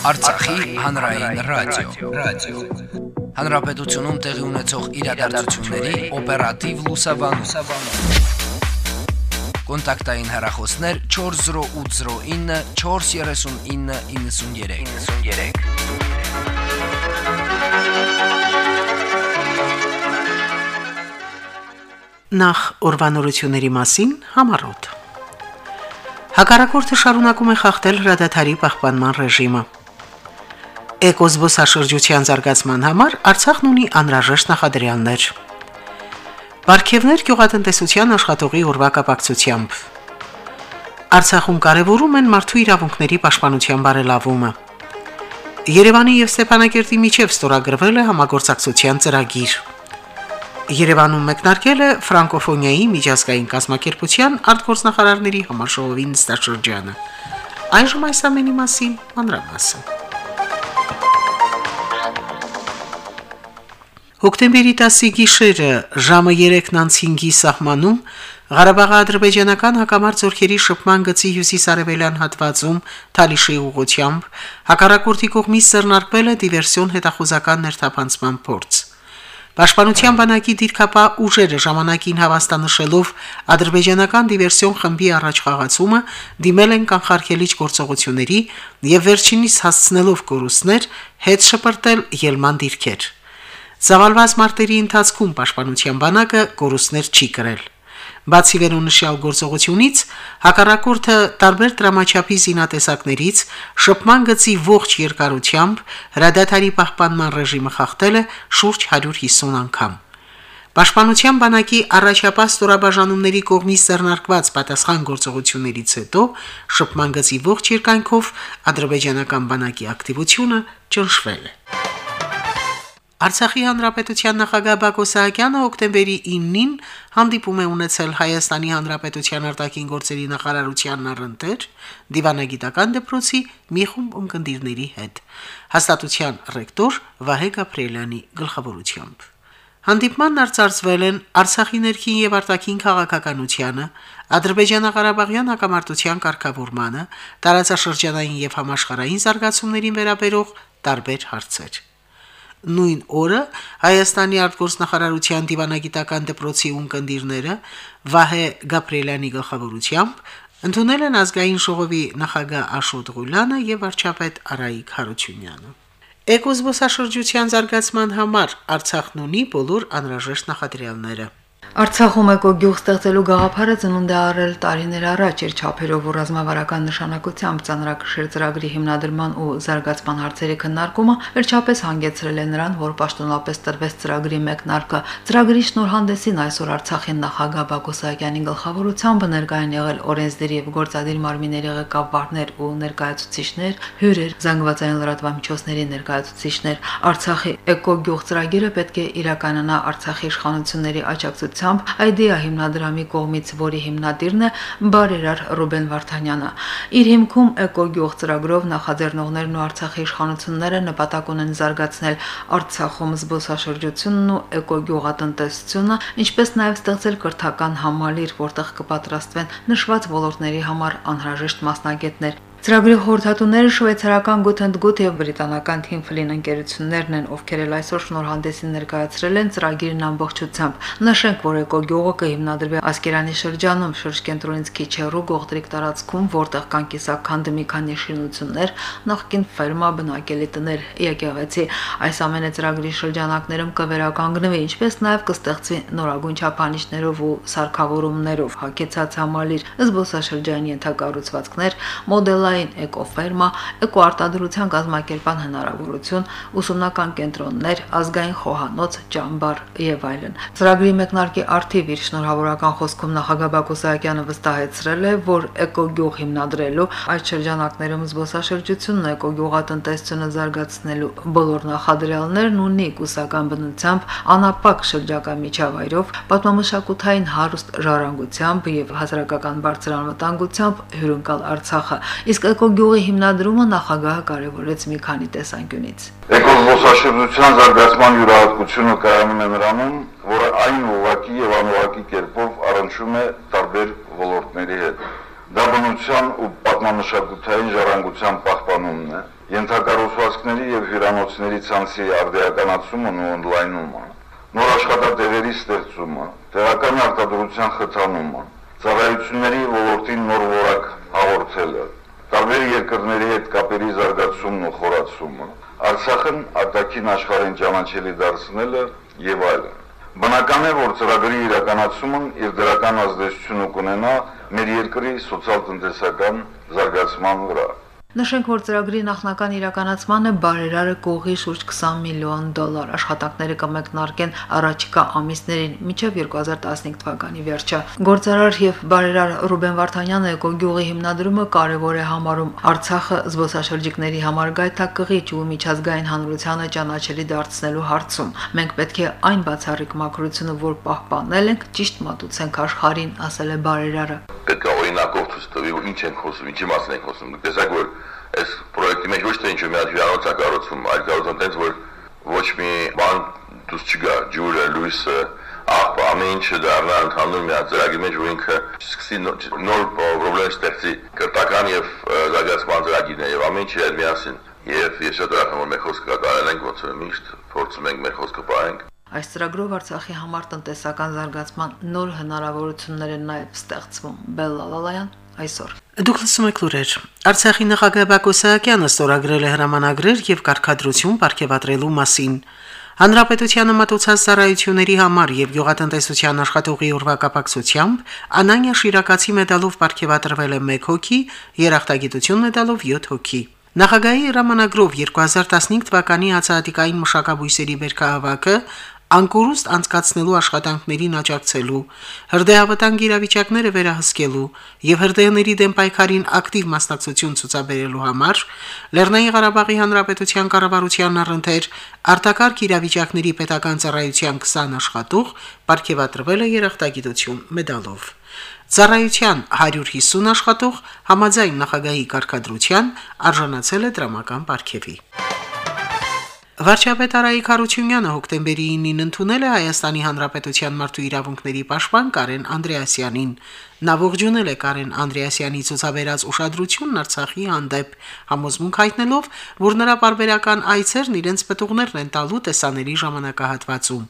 Արցախի հանրային ռադիո, ռադիո։ Հանրապետությունում տեղի ունեցող իրադարձությունների օպերատիվ լուսաբանում։ Կոնտակտային հեռախոսներ 40809 43993։ 93 Նախ ուրվանորությունների մասին համառոտ։ Հակառակորդը շարունակում է խախտել հրադադարի պահպանման ռեժիմը։ Էկոզբոսաշրջության զարգացման համար Արցախն ունի անհրաժեշտ նախադրյալներ։ Վարքևներ գյուղատնտեսության աշխատողի ուրվա կապակցությամբ։ Արցախում կարևորում են մարդու իրավունքների պաշտպանության բարելավումը։ Երևանի եւ Ստեփանակերտի միջև ստորագրվել է համագործակցության ծրագիր։ Երևանում մեկնարկել է ֆրանկոֆոնիայի միջազգային կազմակերպության արտգործնախարարների համաժողովի նստաշրջանը։ Այժմ այս ամենի մասին մանրամասն։ Հոկտեմբերի 10-ի գիշերը ժամը 3:05-ի սահմանում Ղարաբաղի ադրբեջանական հակամարտ զորքերի շփման գծի հյուսիսարևելյան հատվածում Թալիշի ուղությամբ հակառակորդի կողմից սեռնարկվել է դիվերսիոն հետախուզական ներթափանցման փորձ։ Պաշտպանության բանակի դիրքապահ ուժերը ժամանակին հավաստանշելով ադրբեջանական դիվերսիոն խմբի առաջխաղացումը դիմել են կանխարգելիչ գործողությունների եւ վերջինիս հասցնելով կորուստներ հետ շպրտել ելման դիրքեր։ Զավալված մարտերի ընթացքում պաշտպանության բանակը կորուստներ չի կրել։ Բացի վերոնշյալ գործողությունից, հակառակորդը տարբեր դրամաչափի զինատեսակներից շփման գծի ողջ երկարությամբ հրադադարի պահպանման ռեժիմը խախտել է շուրջ 150 անգամ։ Պաշտպանության բանակի առաջապահ ստորաբաժանումների կողմից ձեռնարկված պատասխան գործողություններից հետո շփման գծի ողջ երկայնքով ադրբեջանական բանակի ակտիվությունը ճնշվել է։ Արցախի հանրապետության նախագահ Բակո Սահակյանը հոկտեմբերի 9-ին հանդիպում է ունեցել Հայաստանի հանրապետության արտաքին գործերի նախարարության առընթեր դիվանագիտական դպրոցի մի խումբ ունկնդիրների հետ։ Հաստատության ռեկտոր Վահե Գաբրիելյանի գլխավորությամբ։ Հանդիպմանն արծարծվել են Արցախի ներքին եւ արտաքին քաղաքականությանը, Ադրբեջանա-Ղարաբաղյան հակամարտության կարգավորմանը, տարածաշրջանային եւ համաշխարհային զարգացումներին վերաբերող տարբեր հարցեր։ Նույն օրը Հայաստանի արտգործնախարարության դիվանագիտական դպրոցի ունկնդիրները Վահե Գաբրիելյանի գլխավորությամբ ընդունել են ազգային ժողովի նախագահ Աշոտ Ղուլյանը եւ վարչապետ Արայիկ Հարությունյանը։ Էկոզբոսաշրջության զարգացման համար Արցախն ունի բոլոր անհրաժեշտ նախադրյալները։ Արցախում էկոգյուղ ստեղծելու գաղափարը ծնունդ է առել տարիներ առաջ իր չափերով ու ռազմավարական նշանակությամբ ծանրակշիռ ծրագրի հիմնադրման ու զարգացման հարցերի քննարկումը վերջապես հանգեցրել է նրան, որ պաշտոնապես տրվեց ծրագրի մեկնարկը։ Ծրագրի շնորհանդեսին այսօր Արցախի նախագահ Բակո Սահակյանի գլխավորությամբ ներկայան եղել օրենսդիր եւ գործադիր մարմինների ղեկավարներ ու ներկայացուցիչներ, հյուրեր, զանգվածային լրատվամիջոցների ներկայացուցիչներ։ Արցախի էկոգյուղ ծրագիրը պետք է իրականանա Արցախի իշխանությունների աջակցությամբ ուղղությամբ Idea հիմնադրամի կողմից, որի հիմնադիրն է բարերար Ռուբեն Վարդանյանը։ Իր հիմքում էկոգյուղ ծրագրով նախաձեռնողներն ու Արցախի իշխանությունները նպատակ ունեն զարգացնել Արցախում զբոսաշրջությունն ու էկոգյուղատնտեսությունը, ինչպես նաև ստեղծել կրթական համալիր, որտեղ կպատրաստվեն նշված ոլորտների համար անհրաժեշտ մասնագետներ Ծրագրի խորհրդատուները շվեյցարական Gutentgut եւ բրիտանական Tinflin ընկերություններն են, ովքեր էլ այսօր շնորհանդեսին ներկայացրել են ծրագիրն ամբողջությամբ։ Նշենք, որ էկոգյուղը կհիմնադրվի Ասկերանի շրջանում շրջկենտրոնից քիչ հեռու գողտրիկ տարածքում, որտեղ կան կիսաքանդ մի քանի շինություններ, նախկին ֆերմա բնակելի տներ, եկեղեցի։ Այս ամենը ծրագրի շրջանակներում կվերականգնվի, ինչպես նաև կստեղծվի նորագույն չափանիշներով ու սարքավորումներով հագեցած համալիր, զբոսաշրջային ենթակառուցվածքներ, մոդել օնլայն էկոֆերմա, էկոարտադրության կազմակերպան հնարավորություն, ուսումնական կենտրոններ, ազգային խոհանոց, ճամբար եւ այլն։ Ծրագրի մեկնարկի արդիվ իր շնորհավորական խոսքում նախագահ Բակո Սահակյանը վստահեցրել է, որ էկոգյուղ հիմնադրելու այդ շրջանակներում զբոսաշրջությունն էկոգյուղատնտեսությունը զարգացնելու բոլոր նախադրյալներն ունի կուսական բնությամբ անապակ շրջակա միջավայրով, պատմամշակութային հարուստ ժառանգությամբ եւ հասարակական բարձր անվտանգությամբ հյուրընկալ Արցախը։ Իսկ իսկ էկոգյուղի հիմնադրումը նախագահը կարևորեց մի քանի տեսանկյունից։ Էկոզբոսաշրջության զարգացման յուրահատկությունը կայանում է նրանում, որ այն ուղղակի եւ անուղղակի կերպով առնչվում է տարբեր ոլորտների հետ։ Դա բնության ու պատմանշակութային ժառանգության պահպանումն է, ենթակառուցվածքների եւ հյուրանոցների ցանցի արդիականացումն ու օնլայնումը, նոր աշխատատեղերի ստեղծումը, տեղական արտադրության խթանումը, ծառայությունների ոլորտին նոր որակ հաղորդելը, տարբեր երկրների հետ կապերի զարգացումն ու խորացումը, Արցախն արտաքին աշխարհին ճանաչելի դարձնելը եւ այլն։ Բնական է, որ ծրագրի իրականացումն իր դրական ազդեցությունը կունենա մեր երկրի սոցիալ-տնտեսական զարգացման վրա։ Նշենք, որ ծրագրի նախնական իրականացմանը բարերարը կողի շուրջ 20 միլիոն դոլար. Աշխատանքները կմեկնարկեն առաջիկա ամիսներին մինչև 2015 թվականի վերջը։ Գործարար եւ բարերար Ռուբեն Վարդանյանը Կոգյուղի հիմնադրումը կարևոր է համարում Արցախը զբոսաշրջիկների համար գայթակղիչ ու միջազգային հանրությանը ճանաչելի դարձնելու հարցում։ Մենք պետք է այն բացառիկ մակրությունը, որ պահպանել ենք, ճիշտ մատուցենք աշխարհին, ասել է բարերարը պետք է օրինակով ցույց տվի, ինչ են խոսում, ինչի մասին են խոսում։ Տեսակ որ այս պրոյեկտի մեջ ոչ թե ինչ-որ մի հատ հյուրանոց է կառուցվում, այլ կառուցում տենց որ ոչ մի բան դուրս չգա, ջուրը, լույսը, աղբը, ամեն ինչը դառնա ընդհանուր մի ծրագրի մեջ, որ ինքը սկսի նոր պրոբլեմ ստեղծի կրթական եւ զարգացման ծրագիրներ եւ ամեն ինչի հետ միասին։ Եվ ես շատ ուրախ եմ, որ մեր խոսքը կատարել ենք, ոնց որ միշտ փորձում ենք մեր խոսքը պահենք Այս ծրագրով Արցախի համար տնտեսական զարգացման նոր հնարավորություններ են նաև ստեղծվում։ Բելլալալայան այսօր։ Դուք լսում եք լուրեր։ Արցախի նախագահ Բակո Սահակյանը ստորագրել է հրամանագրեր եւ կարգադրություն ապարգևատրելու մասին։ Հանրապետությանը մատուցած ծառայությունների համար եւ գյուղատնտեսության աշխատողի ուրվակապակցությամբ Անանյա Շիրակացի մեդալով ապարգևատրվել է 1 հոգի, երախտագիտություն մեդալով 7 հոգի։ Նախագահի հրամանագրով 2015 թվականի հացահատիկային մշակաբույսերի վերքահավաքը անկորուստ անցկացնելու աշխատանքներին աջակցելու, հրդեհավտանգ իրավիճակները վերահսկելու եւ հրդեհների դեմ պայքարին ակտիվ մասնակցություն ցուցաբերելու համար Լեռնային Ղարաբաղի Հանրապետության կառավարության առընթեր արտակարգ իրավիճակների պետական ծառայության 20 աշխատող ապարգևատրվել է երախտագիտություն մեդալով։ Ծառայության 150 աշխատող համաձայն նախագահի կարգադրության արժանացել է դրամական ապարգևի։ Վարչապետ Արայիկ Հարությունյանը հոկտեմբերի 9-ին ընդունել է Հայաստանի Հանրապետության մարդու իրավունքների պաշտպան Կարեն Անդրեասյանին։ Նա ողջունել է Կարեն Անդրեասյանի ցուցաբերած ուշադրությունն Արցախի հանդեպ, համոզմունք հայտնելով, որ նրա բարբերական այցերն իրենց պտուղներն են տալու տեսանելի ժամանակահատվածում։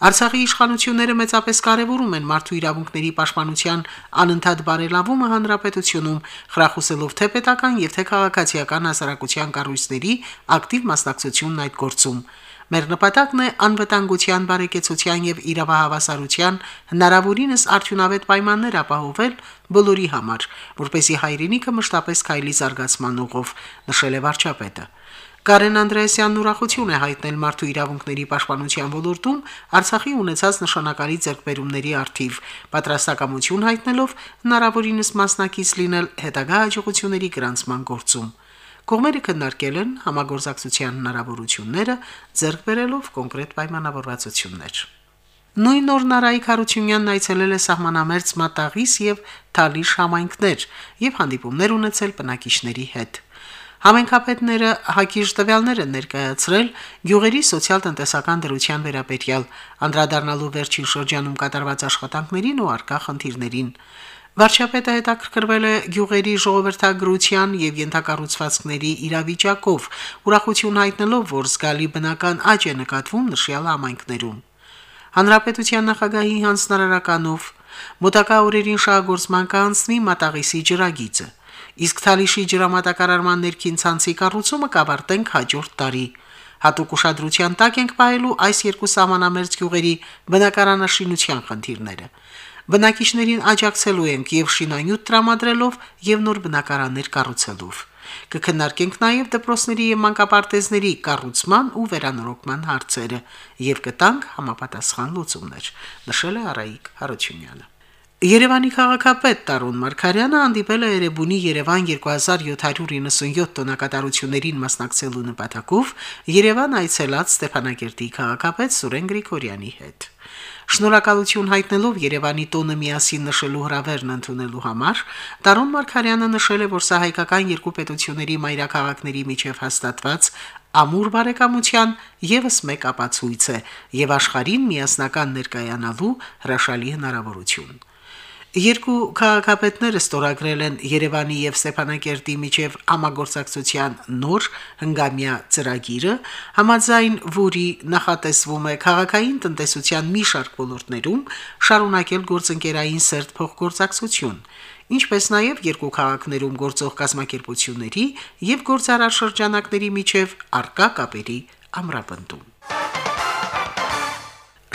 Արցախի իշխանությունները մեծապես կարևորում են մարդու իրավունքների պաշտպանության անընդհատ բարելավումը հանրապետությունում, խրախուսելով թե պետական եւ թե քաղաքացիական հասարակության կառույցների ակտիվ մասնակցությունն այդ գործում։ Մեր նպատակն է անվտանգության բարեկեցության եւ իրավահավասարության հնարավորինս արդյունավետ պայմաններ ապահովել բոլորի համար, որպեսզի հայրենիքը մշտապես քայլի զարգացման ուղով, նշել է վարչապետը։ Կարեն Անդրեասյանն ուրախություն է հայտնել մարդու իրավունքների պաշտպանության ոլորտում Արցախի ունեցած նշանակալի ձեռքբերումների արդիվ, պատրաստակամություն հայտնելով հնարավորինս մասնակից լինել հետագա հաջողությունների գրանցման գործում։ Կողմերը քննարկել են համագործակցության հնարավորությունները, ձեռք բերելով կոնկրետ պայմանավորվածություններ։ Նույն օր Նարայիկ Հարությունյանն այցելել է սահմանամերձ Մատաղիս եւ Թալիշ համայնքներ եւ հանդիպումներ ունեցել բնակիչների հետ։ Համենքապետները հակիրճ տվյալներ են ներկայացրել գյուղերի սոցիալ-տնտեսական դրության վերաբերյալ, անդրադառնալու վերջին շրջանում կատարված աշխատանքներին ու արկա խնդիրներին։ Վարչապետը հետաքրքրվել է գյուղերի ժողովրդագրության եւ ենթակառուցվածքների իրավիճակով, ուրախություն հայտնելով, որ զգալի բնական աճ է նկատվում նշյալ համայնքներում։ Հանրապետության նախագահի հանձնարարականով մոտակա օրերին շահագործման կանցնի մատաղիսի ջրագիծը իսկ Թալիշի ջրամատակարարման ներքին ցանցի կառուցումը կավարտենք հաջորդ տարի։ Հատուկ ուշադրության տակ ենք պահելու այս երկու սահմանամերձ գյուղերի բնակարանաշինության խնդիրները։ Բնակիչներին աջակցելու ենք եւ շինանյութ տրամադրելով եւ նոր բնակարաններ կառուցելով։ Կքննարկենք նաև դպրոցների եւ մանկապարտեզների կառուցման ու վերանորոգման հարցերը եւ կտանք համապատասխան լուծումներ, նշել է Արայիկ Հարությունյանը։ Երևանի քաղաքապետ Տարուն Մարկարյանը հանդիպել է Երևանի Երևան 2797 տոնակատարություններին մասնակցելու նպատակով Երևան այցելած Ստեփանագերտի քաղաքապետ Սուրեն Գրիգորյանի հետ։ Շնորհակալություն հայտնելով Երևանի տոնը միասին նշելու հրավերն ընդունելու համար, Տարուն Մարկարյանը նշել է, որ սա հայկական երկու պետությունների մայրաքաղաքների միջև հաստատված ամուր բարեկամության եւս մեկ ապացույց է եւ աշխարհին միասնական ներկայանալու հրաշալի հնարավորություն։ Երկու քաղաքապետները ստորագրել են Երևանի եւ Ստեփանակերտի միջև համագործակցության նոր հնգամյա ծրագիրը, համաձայն որի նախատեսվում է քաղաքային տնտեսության մի շարք ոլորտներում շարունակել գործընկերային սերտ փոխգործակցություն, ինչպես նաև երկու քաղաքներում գործող կազմակերպությունների եւ գործարար շրջանակների միջև արկա կապերի ամրապնդում։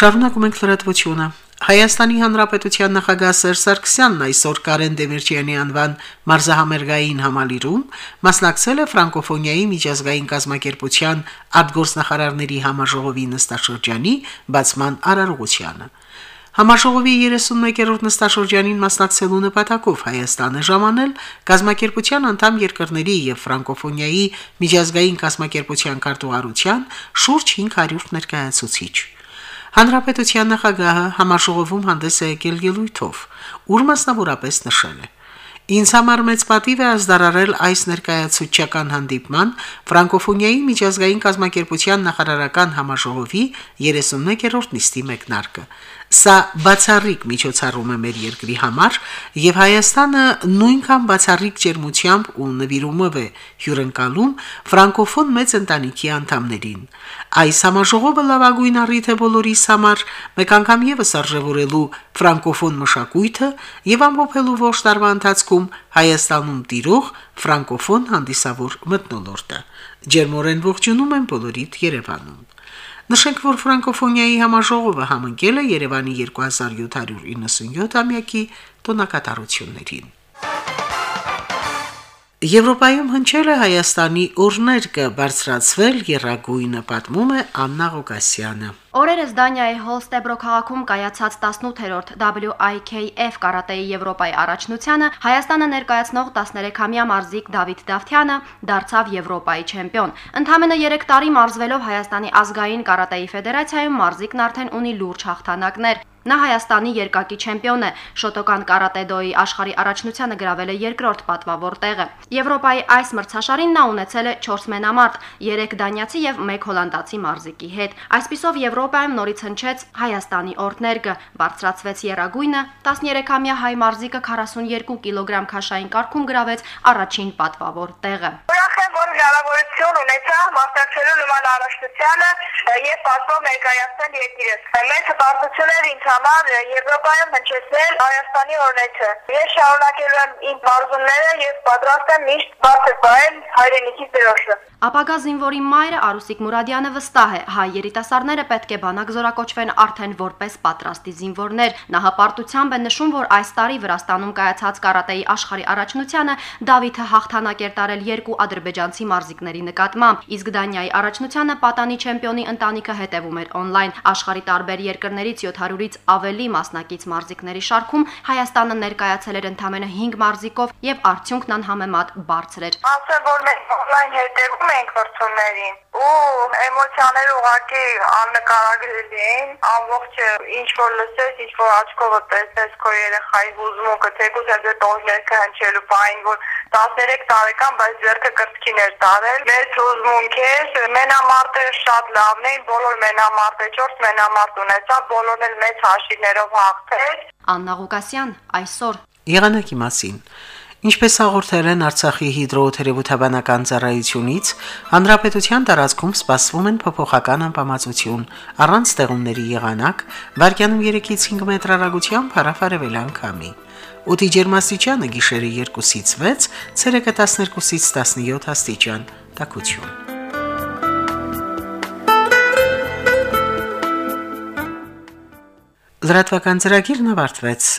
Շարունակում ենք լրատվությունը։ Հայաստանի Հանրապետության նախագահ Սերժ Սարգսյանն այսօր Կարեն Դեմիրճյանի անվան մարզահամերգային համալիրում մասնակցել է ֆրանկոֆոնիայի միջազգային կազմակերպության արտգործնախարարների համաժողովի նստաշրջանի բացման արարողությանը։ Համաժողովի 31-րդ նստաշրջանին մասնակցելու նպատակով Հայաստան է ժամանել գազམ་ակերպության անդամ երկրների եւ ֆրանկոֆոնիայի միջազգային կազմակերպության քարտուղարության շուրջ 500 ներկայացուցիչ։ Հանրապետության նախագահը համաժողովում հանդես է եկել ելույթով, ուր մասնավորապես նշել է. Ինձ համար մեծ պատիվ է ազդարարել այս ներկայացուցչական հանդիպման ֆրանկոֆոնիայի միջազգային կազմակերպության նախարարական համաժողովի 31-րդ նիստի մեկնարկը։ Սա բացառիկ միջոցառում է մեր երկրի համար, եւ Հայաստանը նույնքան բացառիկ ջերմությամբ ու նվիրումով է հյուրընկալում ֆրանկոֆոն մեծ ընտանիքի անդամներին։ Այս համաժողովը լավագույն առիթ է բոլորիս համար մեկ անգամ եւս արժևորելու ֆրանկոֆոն մշակույթը եւ ամփոփելու ողջ տարվա ընթացքում Հայաստանում տիրող ֆրանկոֆոն հանդիսավոր մտնոլորտը։ Ջերմորեն ողջունում են բոլորիդ Երևանում։ Նշենք, որ ֆրանկոֆոնիայի համաժողովը համընկել է Երևանի 2797-ամյակի տոնակատարություններին։ Եվրոպայում հնչել է Հայաստանի օրներկը բարձրացվել երագույնը պատմում է Աննա Ղոկասյանը։ Օրերս Դանիայի Հոլստեբրո քաղաքում կայացած 18-րդ WIKF կարատեի Եվրոպայի առաջնությանը Հայաստանը ներկայացնող 13-ամյա մարզիկ Դավիթ Դավթյանը դարձավ Եվրոպայի չեմպիոն։ Ընդամենը 3 տարի մարզվելով Հայաստանի ազգային կարատեի ֆեդերացիայում մարզիկն արդեն ունի լուրջ հաղթանակներ։ Նա Հայաստանի երկակի չեմպիոն է։ Շոտոկան կարատեդոյի աշխարհի առաջնությանը գրավել է երկրորդ պատվավոր տեղը։ Եվրոպայի այս մրցաշարին նա ունեցել է 4 մենամարտ, 3 դանիացի եւ 1 հոլանդացի մարզիկի հետ։ Այսպիսով Եվրոպայում նորից հնչեց Հայաստանի օրդներգը, բարձրացվեց Երագույնը, 13-ամյա հայ մարզիկը 42 կիլոգրամ քաշային կարգում գրավեց առաջին պատվավոր տեղը։ Ուրախ եմ, որ հնարավորություն ունեցա մասնակցելու նման առաջնությանը եւ պատվով ներկայացնել երկիրս։ Մեծ հպարտություն էր ինձ համար Եվրոպայում հնչեցնել Հայաստանի օրենքը։ Ես շարունակելու եմ իմ բարձունները եւ պատրաստ եմ միշտ բարձր պահել հայրենիքի դրոշը։ Ապագա զինվորի մայրը Արուսիկ Մուրադյանը վստահ է, հայ երիտասարդները պետք է բանակ զորակոչվեն արդեն որպես պատրաստի զինվորներ։ Նա հպարտությամբ է նշում, որ այս տարի Վրաստանում կայացած կարատեի աշխարհի առաջնությանը Դավիթը հաղթանակ էր տարել երկու ադրբեջանցի մարզիկների նկատմամբ, իսկ Դանիայի առաջնությանը պատանի չեմպիոնի ընտանիքը հետևում էր on-line։ Աշխարհի տարբեր երկրներից 700-ից ավելի մասնակից մարզիկների շարքում Հայաստանը ներկայացել էր ընդամենը 5 մարզիկով եւ արդյունքն անհամեմատ բարձր էր։ Ասեմ, որ մենք on-line հետևում ենք վրցուններին ու էմոցիաները ուղղակի աննկարագրելի են։ Ամբողջը ինչ որ լսես, ինչ որ աչքովը տեսնես քո երեխայի հուզմունքը, թեկուզ այդ տողներքը հնչելու բային, որ 13 տարեկան, բայց ձեռքը կրծքին էր տարել։ Մեծ հուզմունք էր։ Մենամարտերը շատ լավն էին, բոլոր մենամարտը 4 մենամարտ ունեցա, բոլորն էլ մեծ հաշիվներով հաղթեց։ Աննա Ղուկասյան այսօր Եղանակի մասին Ինչպես հաղորդել են Արցախի հիդրոթերապևտաբանական ծառայությունից, հանրապետության տարածքում սպասվում են փոփոխական անբավարարություն, առանց ստեղումների եղանակ, վարկյանում 3-ից 5 մետր հեռագությամբ հարավարևելյան քամի։ Օդի ջերմաստիճանը գիշերը 2-ից 6, ցերեկը 12-ից 17 աստիճան։ Տակություն։ Լրատվական ծրագիրն ավարտվեց։